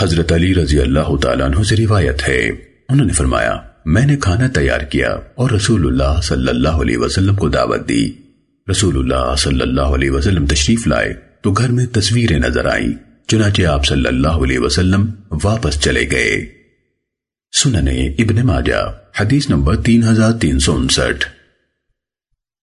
حضرت علی رضی اللہ تعالیٰ عنہ سے روایت ہے۔ انہوں نے فرمایا، میں نے کھانا تیار کیا اور رسول اللہ صلی اللہ علیہ وسلم کو دعوت دی۔ رسول اللہ صلی اللہ علیہ وسلم تشریف لائے تو گھر میں تصویریں نظر آئیں۔ چنانچہ آپ صلی اللہ علیہ وسلم واپس چلے گئے۔ سننے ابن ماجہ، حدیث نمبر تین ہزار تین سو انسٹھ۔